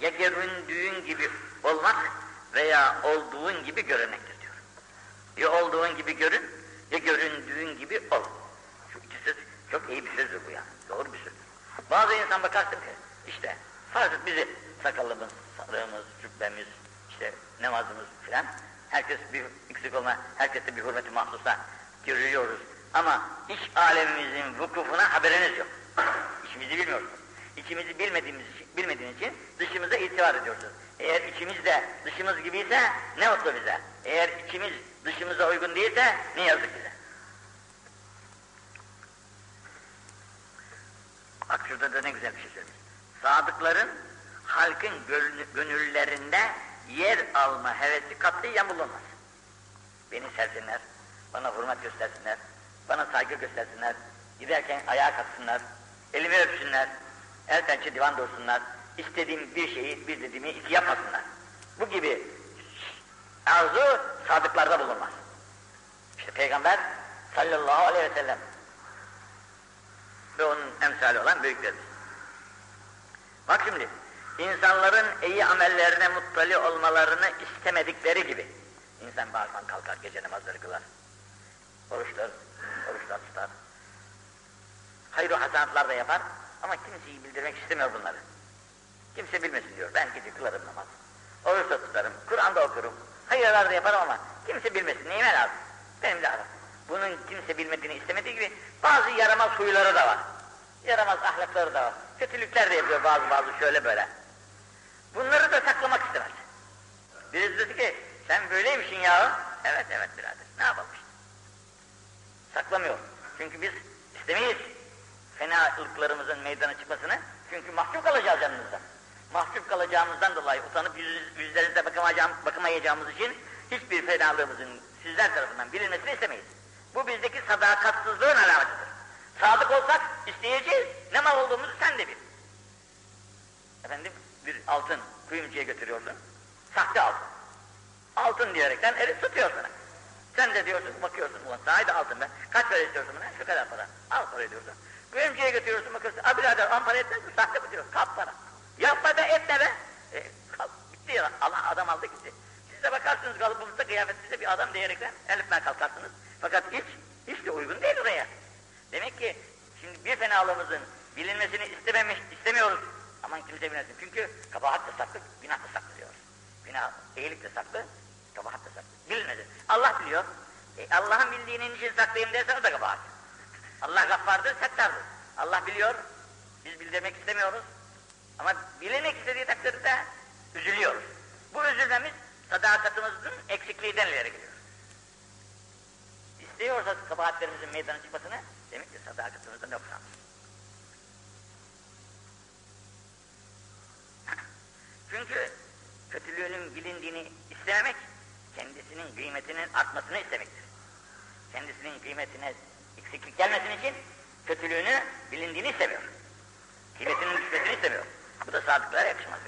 ya göründüğün gibi olmak veya olduğun gibi görünmektir diyor. Ya olduğun gibi görün, ya göründüğün gibi ol. Şu iki söz çok iyi bir sözdür bu yani. Doğru bir söz. Bazı insan bakarsın ki işte farz et bizi sakallımız, sarığımız, cübbemiz, işte namazımız filan herkes bir eksik olma, herkese bir hürmeti mahsusa görüyoruz. Ama iç alemimizin vukufuna haberiniz yok. İçimizi bilmiyorsunuz. İçimizi bilmediğimiz bilmediğiniz için dışımıza itibar ediyorsunuz. Eğer içimiz de dışımız gibiyse ne mutlu bize. Eğer içimiz dışımıza uygun değilse ne yazık bize. Bak şurada da ne güzel bir şey söylemiş. Sadıkların halkın gönüllerinde yer alma hevesi katiyen bulunmaz. Beni sevsinler, bana hürmet göstersinler, bana saygı göstersinler, giderken ayağa kalksınlar, elimi öpsünler, el pençe divan dursunlar, istediğim bir şeyi, bir dediğimi iki yapmasınlar. Bu gibi arzu sadıklarda bulunmaz. İşte Peygamber sallallahu aleyhi ve sellem ve onun emsali olan büyüklerimiz. Bak şimdi, insanların iyi amellerine muttali olmalarını istemedikleri gibi, insan bazen kalkar gece namazları kılar, oruçlar, oruçlar tutar, hayır hasanatlar da yapar ama kimseyi bildirmek istemiyor bunları. Kimse bilmesin diyor, ben gece kılarım namaz, oruç tutarım, Kur'an da okurum, hayırlar da yaparım ama kimse bilmesin, neyime lazım? Benim de aram. Bunun kimse bilmediğini istemediği gibi bazı yaramaz huyları da var. Yaramaz ahlakları da var. Kötülükler de yapıyor bazı bazı şöyle böyle. Bunları da saklamak istemez. Birisi dedi ki sen böyleymişsin ya. Evet evet birader ne yapalım işte. Saklamıyor. Çünkü biz istemeyiz fenalıklarımızın meydana çıkmasını. Çünkü mahcup kalacağız yanımızda. Mahcup kalacağımızdan dolayı utanıp yüz, yüzlerinize bakamayacağımız için hiçbir fenalığımızın sizler tarafından bilinmesini istemeyiz. Bu bizdeki sadakatsızlığın alametidir. Sadık olsak isteyeceğiz. Ne mal olduğumuzu sen de bil. Efendim bir altın kuyumcuya götürüyorsun. Sahte altın. Altın diyerekten eli tutuyor sana. Sen de diyorsun bakıyorsun ulan sahi de altın be. Kaç para istiyorsun buna? Şu kadar para. Al para diyorsun. Kuyumcuya götürüyorsun bakıyorsun. Abi birader an para etmez mi? Sahte mi diyor. Kap para. Yapma be etme be. E, kal, gitti ya. Allah adam aldı gitti. Siz de bakarsınız kalıbımızda kıyafetinizde bir adam diyerekten eliften kalkarsınız. Fakat hiç, hiç de uygun değil oraya. Demek ki şimdi bir fenalığımızın bilinmesini istememiş, istemiyoruz. Aman kimse bilmesin. Çünkü kabahat da saklı, günah da saklı diyoruz. Günah, iyilik de saklı, kabahat da saklı. Bilinmedi. Allah biliyor. E, Allah'ın bildiğinin için saklayayım dersen o da kabahat. Allah gaffardır, settardır. Allah biliyor. Biz bildirmek istemiyoruz. Ama bilinmek istediği takdirde Üzülüyoruz. Bu üzülmemiz sadakatimizin eksikliğinden ileri geliyor. İstiyorsa kabahatlerimizin meydana çıkmasını demek ki sadakatimizde noksan. Çünkü kötülüğünün bilindiğini istemek, kendisinin kıymetinin artmasını istemektir. Kendisinin kıymetine eksiklik gelmesin için kötülüğünü bilindiğini istemiyor. Kıymetinin düşmesini istemiyor. Bu da sadıklara yakışmaz.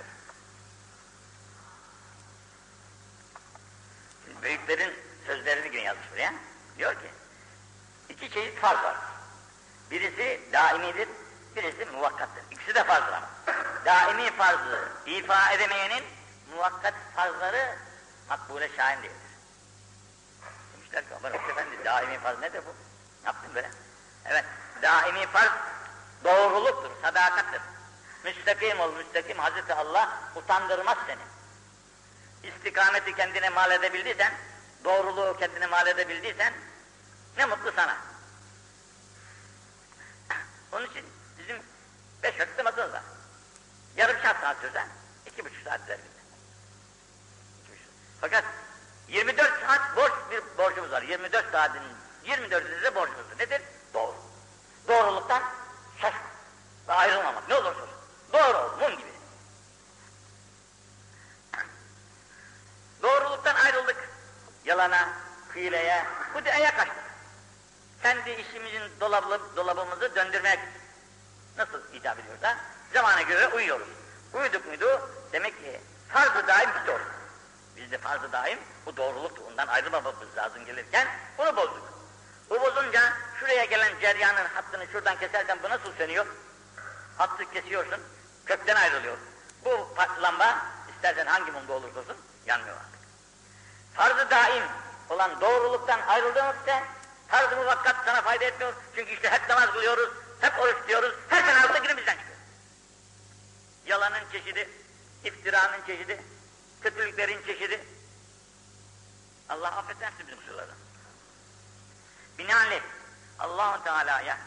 Şimdi büyüklerin sözlerini yine yazmış buraya. Diyor ki, iki çeşit farz var. Birisi daimidir, birisi muvakkattır. İkisi de farzdır ama. Daimi farzı ifa edemeyenin muvakkat farzları makbule şahin değildir. Demişler ki Hoca Efendi daimi farz nedir bu? Ne yaptın böyle? Evet, daimi farz doğruluktur, sadakattır. Müstakim ol, müstakim Hazreti Allah utandırmaz seni. İstikameti kendine mal edebildiysen, doğruluğu kendine mal edebildiysen, ne mutlu sana. Onun için bizim beş vakit namazımız var. Yarım saat saat sürse, iki buçuk saat sürer. Fakat 24 saat borç bir borcumuz var. 24 saatin 24'ünde de borcumuz var. Nedir? Doğru. Doğruluktan şaşma ve ayrılmamak. Ne olursa olsun. Doğru mum gibi. Doğruluktan ayrıldık. Yalana, hileye, dünyaya kaçtık. Kendi işimizin dolabı, dolabımızı döndürmek nasıl icap ediyorsa zamana göre uyuyoruz. Uyuduk muydu demek ki farz-ı daim bitti olur. Biz de farz-ı daim bu doğruluktu. Ondan ayrılmamamız lazım gelirken bunu bozduk. Bu bozunca şuraya gelen ceryanın hattını şuradan keserken bu nasıl sönüyor? Hattı kesiyorsun, kökten ayrılıyor. Bu lamba istersen hangi mumda olursa olsun yanmıyor artık. Farz-ı daim olan doğruluktan ayrıldığın vakitte farz-ı muvakkat sana fayda etmiyor. Çünkü işte hep namaz kılıyoruz, hep oruç tutuyoruz, her sene altı günü bizden çıkıyor. Yalanın çeşidi, iftiranın çeşidi, kötülüklerin çeşidi. Allah affetsin bizim kusurları. Binaenaleyh allah Teala'ya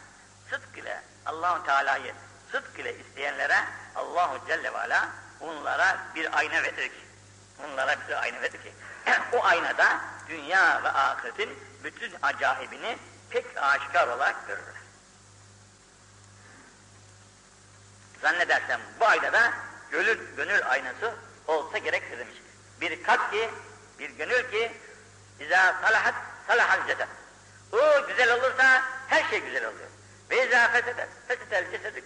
sıdk ile allah Teala'yı sıdk ile isteyenlere Allahu Celle ve Ala onlara bir ayna verir ki onlara bir ayna verir ki o aynada dünya ve ahiretin bütün acayibini pek aşikar olarak görürler. Zannedersem bu aynada gönül, gönül aynası olsa gerektir demiş. Bir kalp ki, bir gönül ki İzâ salahat salahal ceset. O güzel olursa her şey güzel oluyor. Ve izâ fesedet, fesetel cesedü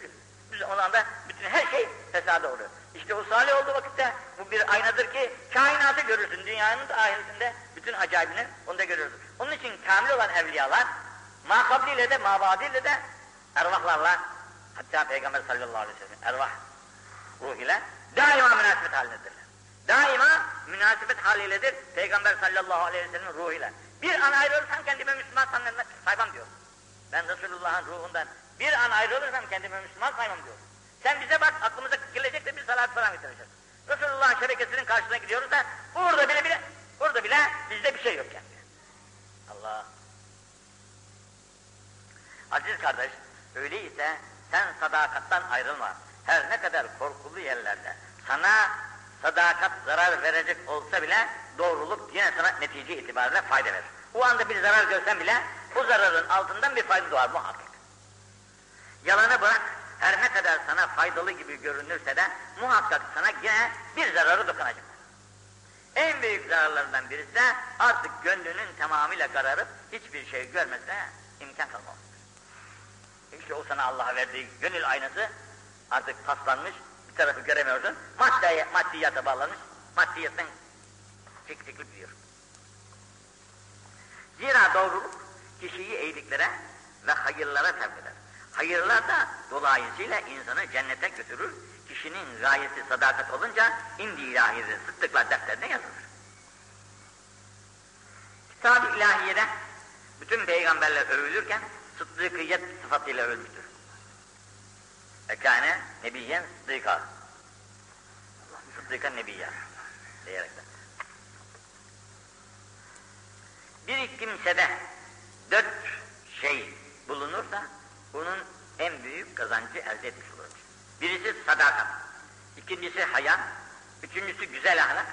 Biz ondan da bütün her şey fesada oluyor. İşte o salih olduğu vakitte bu bir aynadır ki kainatı görürsün. Dünyanın da ahiretinde bütün acayibini onda görürsün. Onun için kamil olan evliyalar makabliyle de mabadiyle de ervahlarla hatta Peygamber sallallahu aleyhi ve sellem ervah ruh ile daima münasebet halindedirler. Daima münasebet haliyledir Peygamber sallallahu aleyhi ve sellem ruhuyla. Bir an ayrılırsam kendime Müslüman saymam diyor. Ben Resulullah'ın ruhundan bir an ayrılırsam kendime Müslüman saymam diyor. Sen bize bak aklımıza gelecek de bir salat falan getireceğiz. Resulullah'ın şebekesinin karşısına gidiyoruz da burada bile bile burada bile bizde bir şey yok yani. Allah. Aziz kardeş öyleyse sen sadakattan ayrılma. Her ne kadar korkulu yerlerde sana sadakat zarar verecek olsa bile doğruluk yine sana netice itibariyle fayda verir. O anda bir zarar görsen bile bu zararın altından bir fayda doğar muhakkak. Yalanı bırak, her ne kadar sana faydalı gibi görünürse de muhakkak sana yine bir zararı dokunacak. En büyük zararlarından birisi de artık gönlünün tamamıyla kararıp hiçbir şey görmesine imkan kalmaz. İşte o sana Allah'a verdiği gönül aynası artık paslanmış, bir tarafı göremiyorsun, maddeye, maddiyata bağlanmış, maddiyetten çek çekilip gidiyor. Zira doğruluk kişiyi iyiliklere ve hayırlara sevk eder. Hayırlar da dolayısıyla insanı cennete götürür. Kişinin gayesi sadakat olunca indi ilahide sıddıkla defterine yazılır. Kitab-ı ilahiyede bütün peygamberler övülürken sıddıkiyet sıfatıyla övülmüştür. Ekâne nebiyyen sıddıka. Sıddıka nebiyyen diyerekten. Bir kimsede dört şey bulunursa bunun en büyük kazancı elde etmiş olur. Birisi sadakat, ikincisi haya, Üçüncüsü güzel ahlak.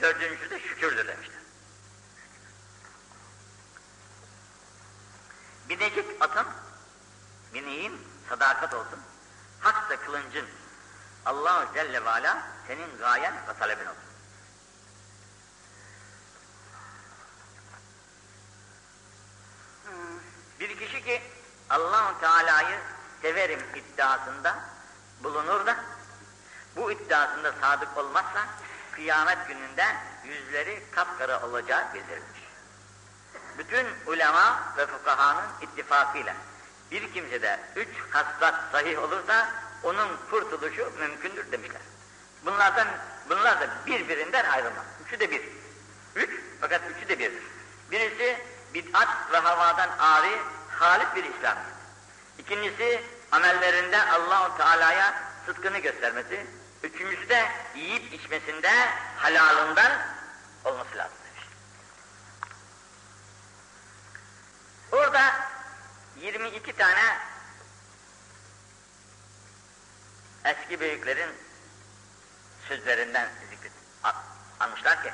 Dördüncüsü de şükürdür demişler. Binecek atın, bineğin sadakat olsun. Haksa kılıncın Allah Celle ve Ala senin gayen ve talebin olsun. Bir kişi ki Allahu Teala'yı severim iddiasında bulunur da bu iddiasında sadık olmazsa kıyamet gününde yüzleri kapkara olacağı bildirilmiş. Bütün ulema ve fukahanın ittifakıyla bir kimsede üç haslat sahih olursa onun kurtuluşu mümkündür demişler. Bunlardan bunlar da birbirinden ayrılmaz. Üçü de bir. Üç fakat üçü de birdir. Birisi bid'at ve havadan ari halis bir İslam. İkincisi amellerinde Allahu Teala'ya sıdkını göstermesi. Üçüncüsü de yiyip içmesinde halalından olması lazım demiş. Orada 22 tane eski büyüklerin sözlerinden zikret almışlar ki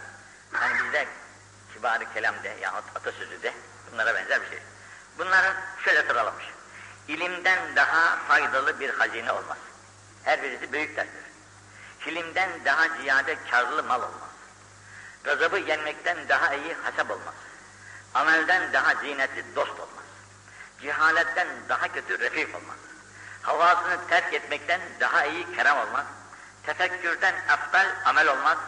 hani bizde kibar-ı kelam de yahut atasözü de bunlara benzer bir şey. Bunların şöyle sıralamış. İlimden daha faydalı bir hazine olmaz. Her birisi büyük derstir. Hilimden daha ziyade karlı mal olmaz. Gazabı yenmekten daha iyi hasap olmaz. Amelden daha zinetli dost olmaz. Cehaletten daha kötü refik olmaz. Havasını terk etmekten daha iyi kerem olmaz. Tefekkürden eftal amel olmaz.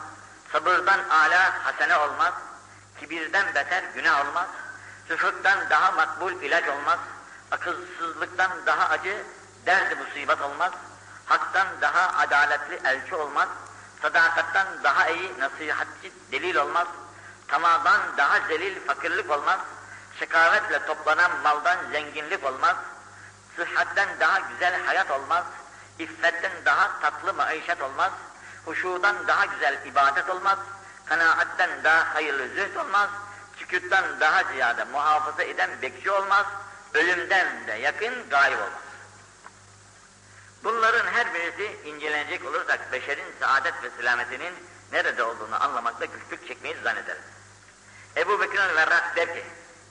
Sabırdan ala hasene olmaz. Kibirden beter günah olmaz. Süfürkten daha makbul ilaç olmaz. Akılsızlıktan daha acı derdi musibet olmaz. Haktan daha adaletli elçi olmaz. Sadakattan daha iyi nasihatçi delil olmaz. Tamadan daha zelil fakirlik olmaz. Şekavetle toplanan maldan zenginlik olmaz. Sıhhatten daha güzel hayat olmaz. İffetten daha tatlı maişet olmaz. Huşudan daha güzel ibadet olmaz. Kanaatten daha hayırlı zühd olmaz. Sükuttan daha ziyade muhafaza eden bekçi olmaz. Ölümden de yakın gayb olmaz. Bunların her birisi incelenecek olursak beşerin saadet ve selametinin nerede olduğunu anlamakta güçlük çekmeyi zannederiz. Ebu Bekir Verrak der ki,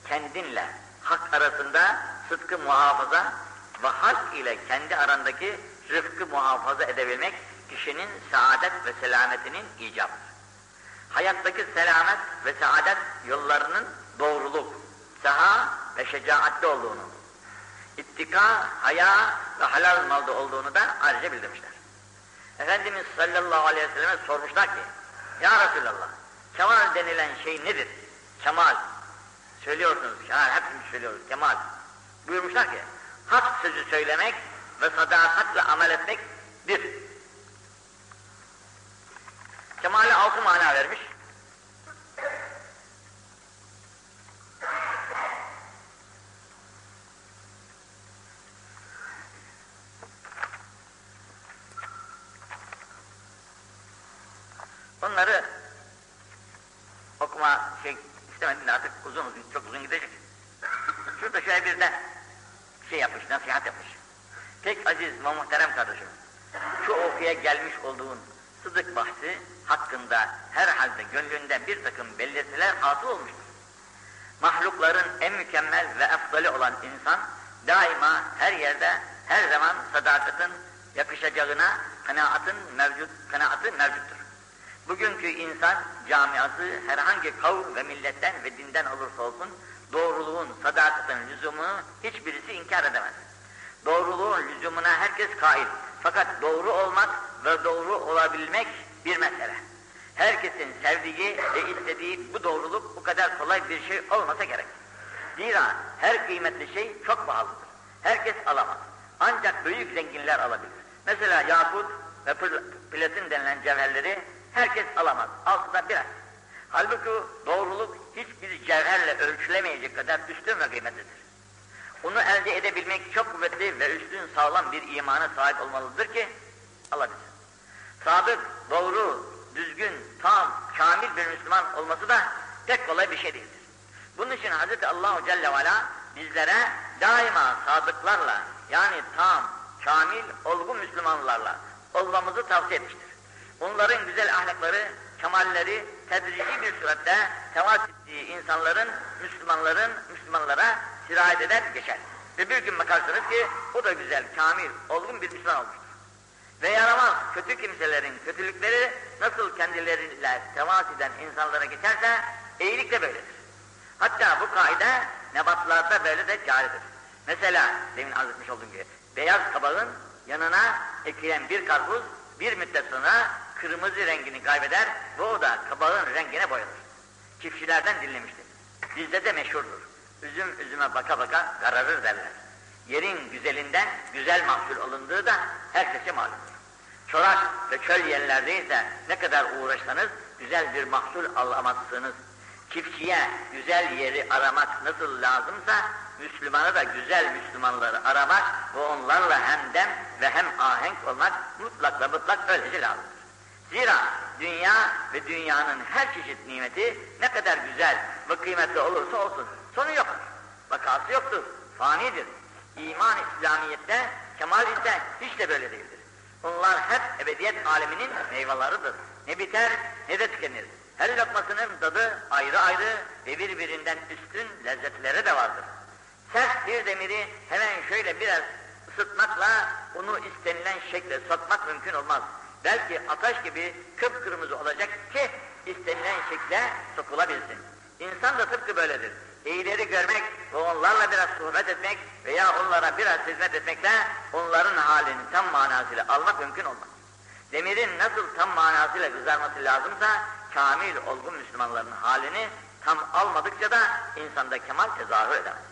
kendinle hak arasında sıdkı muhafaza ve hak ile kendi arandaki rıfkı muhafaza edebilmek kişinin saadet ve selametinin icabıdır. Hayattaki selamet ve saadet yollarının doğruluk, saha ve şecaatli olduğunu, ittika, haya ve halal malda olduğunu da ayrıca bildirmişler. Efendimiz sallallahu aleyhi ve selleme sormuşlar ki, Ya Resulallah, kemal denilen şey nedir? Kemal. Söylüyorsunuz, kemal, hepimiz söylüyoruz, kemal. Buyurmuşlar ki, hak sözü söylemek ve sadakatle amel etmektir. Kemale altı mana vermiş. Onları okuma şey istemedim artık uzun uzun, çok uzun gidecek. Şurada şöyle bir de şey yapmış, nasihat yapmış. Pek aziz ve muhterem kardeşim, şu okuya gelmiş olduğun sıdık bahsi hakkında herhalde gönlünde bir takım belirtiler hasıl olmuştur. Mahlukların en mükemmel ve efdali olan insan daima her yerde her zaman sadakatin yakışacağına kanaatın mevcut kanaatı mevcuttur. Bugünkü insan camiası herhangi kavm ve milletten ve dinden olursa olsun doğruluğun, sadakatin lüzumunu hiçbirisi inkar edemez. Doğruluğun lüzumuna herkes kail. Fakat doğru olmak ve doğru olabilmek bir mesele. Herkesin sevdiği ve istediği bu doğruluk bu kadar kolay bir şey olmasa gerek. Zira her kıymetli şey çok pahalıdır. Herkes alamaz. Ancak büyük zenginler alabilir. Mesela yakut ve platin denilen cevherleri herkes alamaz. Altıda biraz. Halbuki doğruluk hiçbir cevherle ölçülemeyecek kadar üstün ve kıymetlidir. Onu elde edebilmek çok kuvvetli ve üstün sağlam bir imana sahip olmalıdır ki alabilsin. Sadık, doğru, düzgün, tam, kamil bir Müslüman olması da pek kolay bir şey değildir. Bunun için Hz. Allahu Celle ve Ala bizlere daima sadıklarla yani tam, kamil, olgun Müslümanlarla olmamızı tavsiye etmiştir. onların güzel ahlakları, kemalleri tedrici bir suratte temas ettiği insanların, Müslümanların, Müslümanlara sirayet eder geçer. Ve bir gün bakarsınız ki o da güzel, kamil, olgun bir Müslüman olmuştur. Ve yaramaz kötü kimselerin kötülükleri nasıl kendileriyle temas eden insanlara geçerse eğilik de böyledir. Hatta bu kaide nebatlarda böyle de caridir. Mesela demin arz etmiş olduğum gibi beyaz kabağın yanına ekilen bir karpuz bir müddet sonra kırmızı rengini kaybeder ve o da kabağın rengine boyanır. Çiftçilerden dinlemiştim. Bizde de meşhurdur. Üzüm üzüme baka baka kararır derler. Yerin güzelinden güzel mahsul alındığı da herkese malumdur. Çorak ve çöl yerlerde ise ne kadar uğraşsanız güzel bir mahsul alamazsınız. Çiftçiye güzel yeri aramak nasıl lazımsa Müslümana da güzel Müslümanları aramak ve onlarla hemdem ve hem ahenk olmak mutlak ve mutlak öylece lazımdır. Zira dünya ve dünyanın her çeşit nimeti ne kadar güzel ve kıymetli olursa olsun sonu yoktur. Vakası yoktur, fanidir. İman İslamiyet'te, kemal ise hiç de böyle değildir. Bunlar hep ebediyet aleminin meyveleridir. Ne biter ne de tükenir. Her lokmasının tadı ayrı ayrı ve birbirinden üstün lezzetleri de vardır. Sert bir demiri hemen şöyle biraz ısıtmakla onu istenilen şekle sokmak mümkün olmaz. Belki ateş gibi kıpkırmızı olacak ki istenilen şekle sokulabilsin. İnsan da tıpkı böyledir. İyileri görmek ve onlarla biraz sohbet etmek veya onlara biraz hizmet etmekle onların halini tam manasıyla almak mümkün olmaz. Demirin nasıl tam manasıyla kızarması lazımsa kamil olgun Müslümanların halini tam almadıkça da insanda kemal tezahür edemez.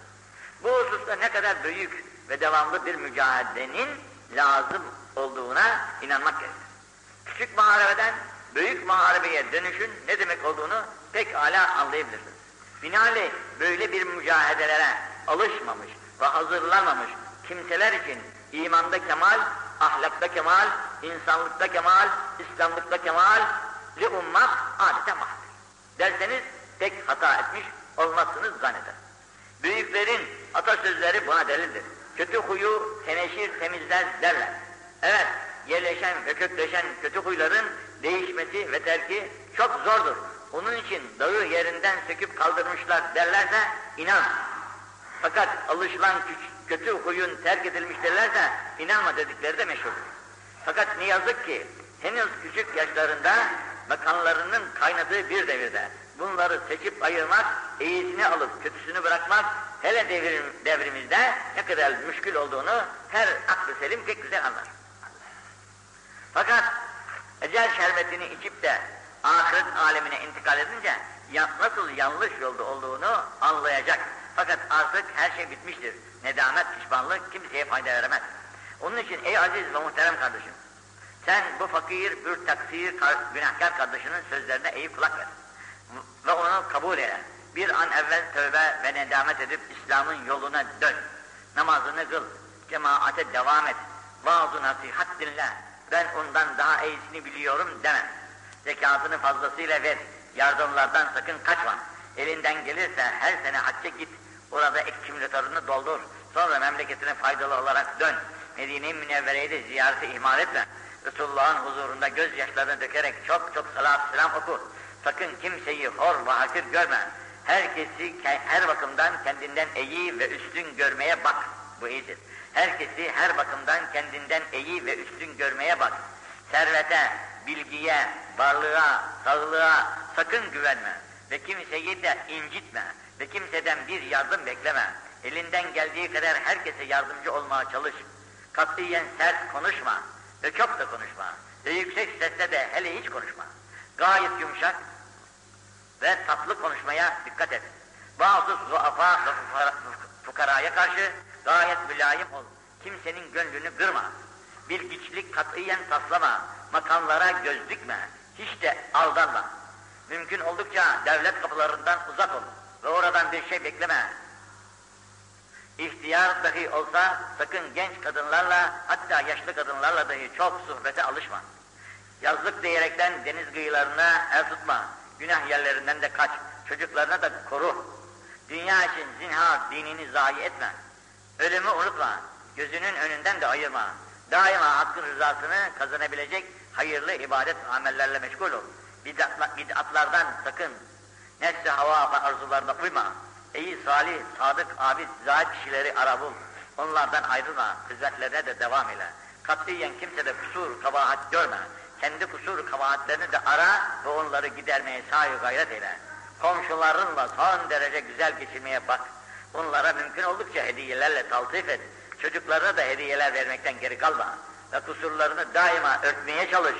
Bu hususta ne kadar büyük ve devamlı bir mücadelenin lazım olduğuna inanmak gerekir. Küçük muharebeden büyük muharebeye dönüşün ne demek olduğunu pek hala anlayabilirsiniz. Binaenaleyh böyle bir mücadelelere alışmamış ve hazırlanmamış kimseler için imanda kemal, ahlakta kemal, insanlıkta kemal, İslamlıkta kemal li ummak adeta mahdır. Derseniz pek hata etmiş olmazsınız zanneder. Büyüklerin atasözleri buna delildir. Kötü huyu teneşir temizler derler. Evet, yerleşen ve kökleşen kötü huyların değişmesi ve terki çok zordur. Onun için dağı yerinden söküp kaldırmışlar derlerse inan. Fakat alışılan kötü huyun terk edilmiş derlerse inanma dedikleri de meşhurdur. Fakat ne yazık ki henüz küçük yaşlarında ve kaynadığı bir devirde bunları seçip ayırmak, iyisini alıp kötüsünü bırakmak hele devrim, devrimizde ne kadar müşkül olduğunu her aklı selim pek güzel anlar. Fakat ecel şerbetini içip de ahiret alemine intikal edince ya, nasıl yanlış yolda olduğunu anlayacak. Fakat artık her şey bitmiştir. Nedamet, pişmanlık kimseye fayda veremez. Onun için ey aziz ve muhterem kardeşim, sen bu fakir, bir taksir, günahkar kardeşinin sözlerine eğip kulak ver. Ve onu kabul eyle. Bir an evvel tövbe ve nedamet edip İslam'ın yoluna dön. Namazını kıl, cemaate devam et. Vaaz-ı nasihat dinle. Ben ondan daha iyisini biliyorum deme. Zekatını fazlasıyla ver. Yardımlardan sakın kaçma. Elinden gelirse her sene hacca git. Orada ekümülatörünü doldur. Sonra memleketine faydalı olarak dön. Medine-i Münevvere'yi de ziyareti ihmal etme. Resulullah'ın huzurunda gözyaşlarını dökerek çok çok salat selam oku. Sakın kimseyi hor ve hakir görme. Herkesi her bakımdan kendinden iyi ve üstün görmeye bak. Bu iyidir. Herkesi her bakımdan kendinden iyi ve üstün görmeye bak. Servete, bilgiye, varlığa, sağlığa sakın güvenme. Ve kimseyi de incitme. Ve kimseden bir yardım bekleme. Elinden geldiği kadar herkese yardımcı olmaya çalış. Katiyen sert konuşma. Ve çok da konuşma. Ve yüksek sesle de hele hiç konuşma. Gayet yumuşak ve tatlı konuşmaya dikkat et. Bazı zuafa fukaraya karşı gayet mülayim ol. Kimsenin gönlünü kırma. Bilgiçlik katiyen taslama. Makamlara göz dikme. Hiç de aldanma. Mümkün oldukça devlet kapılarından uzak ol. Ve oradan bir şey bekleme. İhtiyar dahi olsa sakın genç kadınlarla hatta yaşlı kadınlarla dahi çok sohbete alışma. Yazlık diyerekten deniz kıyılarına el tutma. Günah yerlerinden de kaç. Çocuklarına da koru. Dünya için zinha dinini zayi etme. Ölümü unutma. Gözünün önünden de ayırma. Daima hakkın rızasını kazanabilecek hayırlı ibadet amellerle meşgul ol. Bid'atla- Bid'atlardan sakın. Nefsi hava arzularına uyma. İyi, salih, sadık, abid, zahid kişileri ara bul. Onlardan ayrılma, hizmetlerine de devam ile. Katiyen kimse de kusur, kabahat görme. Kendi kusur, kabahatlerini de ara ve onları gidermeye sahi gayret eyle. Komşularınla son derece güzel geçirmeye bak. Onlara mümkün oldukça hediyelerle taltif et. Çocuklarına da hediyeler vermekten geri kalma. Ve kusurlarını daima örtmeye çalış.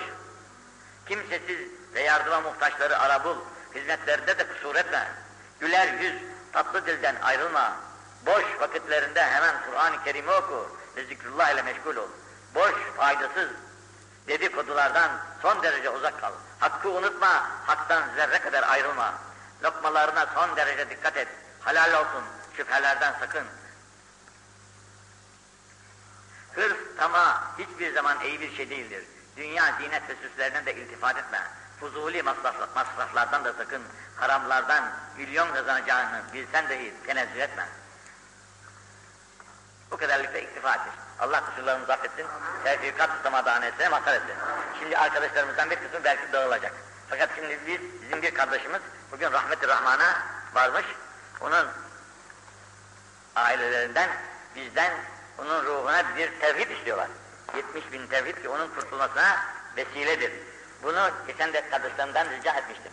Kimsesiz ve yardıma muhtaçları ara bul. Hizmetlerinde de kusur etme. Güler yüz, tatlı dilden ayrılma. Boş vakitlerinde hemen Kur'an-ı Kerim'i oku ve zikrullah ile meşgul ol. Boş, faydasız dedikodulardan son derece uzak kal. Hakkı unutma, haktan zerre kadar ayrılma. Lokmalarına son derece dikkat et. Halal olsun, şüphelerden sakın. Hırs, tamah hiçbir zaman iyi bir şey değildir. Dünya zinet ve de iltifat etme. Fuzuli masraf, masraflardan da sakın. Haramlardan milyon kazanacağını bilsen dahi tenezzül etme. Bu kadarlıkla iktifa etmiş. Allah kusurlarımızı affetsin. Tevfikat tutamadanetine mazhar etsin. Şimdi arkadaşlarımızdan bir kısmı belki dağılacak. Fakat şimdi biz, bizim bir kardeşimiz bugün rahmeti rahmana varmış. Onun ailelerinden, bizden onun ruhuna bir tevhid istiyorlar. 70 bin tevhid ki onun kurtulmasına vesiledir. Bunu geçen de kardeşlerimden rica etmiştim.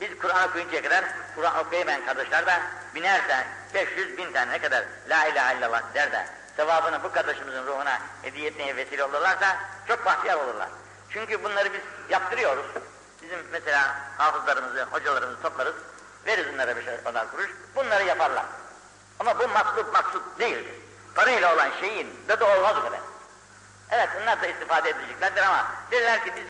Biz Kur'an okuyuncaya kadar, Kur'an okuyamayan kardeşler de binerse 500 bin tane ne kadar La ilahe illallah der de sevabını bu kardeşimizin ruhuna hediye etmeye vesile olurlarsa çok bahtiyar olurlar. Çünkü bunları biz yaptırıyoruz. Bizim mesela hafızlarımızı, hocalarımızı toplarız, veririz onlara bir şey kadar kuruş, bunları yaparlar. Ama bu maksut maksut değildir. Parayla olan şeyin de de olmaz o. Evet onlar da istifade edeceklerdir ama derler ki biz